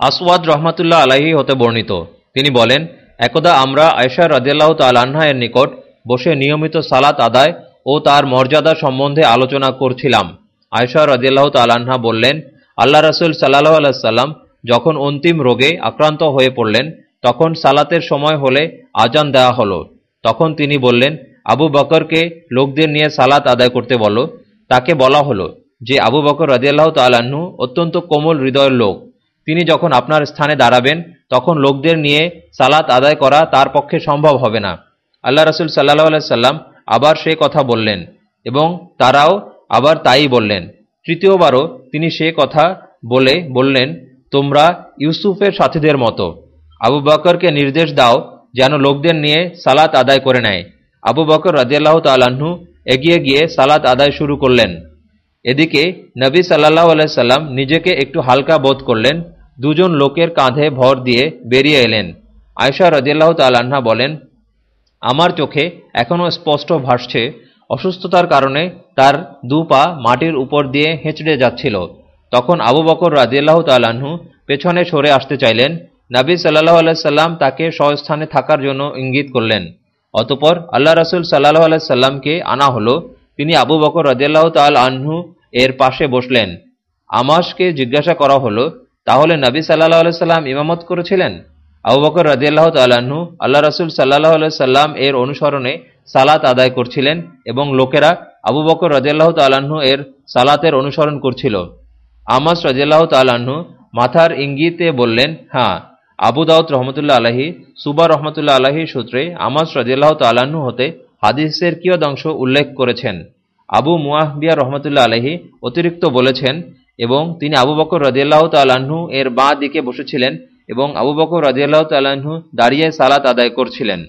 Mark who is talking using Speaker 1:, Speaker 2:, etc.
Speaker 1: আসওয়াদ রহমাতুল্লাহ আলাহি হতে বর্ণিত। তিনি বলেন, একদা আমরা আয়সা রদিয়াল্লাহ তাল্লাহা এর নিকট বসে নিয়মিত সালাত আদায় ও তার মর্যাদা সম্বন্ধে আলোচনা করছিলাম। আয়সা রদিয়াল্লাহ তাল্লাহা বললেন, আল্লাহ রসুল সাল্লাহ আলাইসাল্লাম যখন অন্তিম রোগে আক্রান্ত হয়ে পড়লেন, তখন সালাতের সময় হলে আজান দেওয়া হলো। তখন তিনি বললেন, আবু বকরকে লোকদের নিয়ে সালাত আদায় করতে বলো। তাকে বলা হলো যে, আবু বকর রাজিয়াল্লাহ তাল্লাহ্ন অত্যন্ত কোমল হৃদয়ের লোক। তিনি যখন আপনার স্থানে দাঁড়াবেন, তখন লোকদের নিয়ে সালাত আদায় করা তার পক্ষে সম্ভব হবে না। আল্লাহ রসুল সাল্লাহ সাল্লাম আবার সে কথা বললেন এবং তারাও আবার তাই বললেন। তৃতীয়বারও তিনি সে কথা বলে বললেন, তোমরা ইউসুফের সাথীদের মতো, আবু বকরকে নির্দেশ দাও যেন লোকদের নিয়ে সালাত আদায় করে নেয়। আবু বকর রাজিয়াল্লাহ তাল্লাহ্ন এগিয়ে গিয়ে সালাত আদায় শুরু করলেন। এদিকে নবী সাল্লাহ আলাইসাল্লাম নিজেকে একটু হালকা বোধ করলেন দুজন লোকের কাঁধে ভর দিয়ে বেরিয়ে এলেন। আয়সা রদিয়াল্লাহ তাল্লাহা বলেন, আমার চোখে এখনও স্পষ্ট ভাসছে। অসুস্থতার কারণে তার দু পা মাটির উপর দিয়ে হেঁচড়ে যাচ্ছিল। তখন আবু বকর রাজিয়াল্লাহ তাল্লাহ্ন পেছনে সরে আসতে চাইলেন। নাবী সাল্লাহ আলাইসাল্লাম তাকে স্বস্থানে থাকার জন্য ইঙ্গিত করলেন। অতপর আল্লাহ রসুল সাল্লাহ আলাইসাল্লামকে আনা হলো। তিনি আবু বকর রাজিয়াল্লাহ তাল আহ্ন এর পাশে বসলেন। আমাসকে জিজ্ঞাসা করা হলো তাহলে নবী সাল্লাহ আলাইসাল্লাম ইমামত করেছিলেন? আবু বকর রাজিয়াল্লাহ তাল্লাহ্ন আল্লাহ রসুল সাল্লাহ আলাইসাল্লাম এর অনুসরণে সালাত আদায় করছিলেন এবং লোকেরা আবু বকর রাজিয়াল্লাহ তাল্লাহ্ন এর সালাতের অনুসরণ করছিল। আমাস রাজিয়াল্লাহ তাল্লাহ্ন মাথার ইঙ্গিতে বললেন হ্যাঁ আবু দাউদ রহমতুল্লাহ আলাহি সুবা রহমতুল্লাহ আলাহি সূত্রে আমাস রাজিয়াল্লাহ তাল্লাহ্ন হতে হাদিসের কিয়দংশ উল্লেখ করেছেন। আবু মুয়াহবিয়া রহমতুল্লাহ আলহী অতিরিক্ত বলেছেন এবং তিনি আবু বকর রাজিয়াল্লাহ তাল্লাহ্ন এর বাঁ দিকে বসেছিলেন এবং আবু বকর রাজিয়াল্লাহ তাল্লাহ্ন দাঁড়িয়ে সালাত আদায় করছিলেন।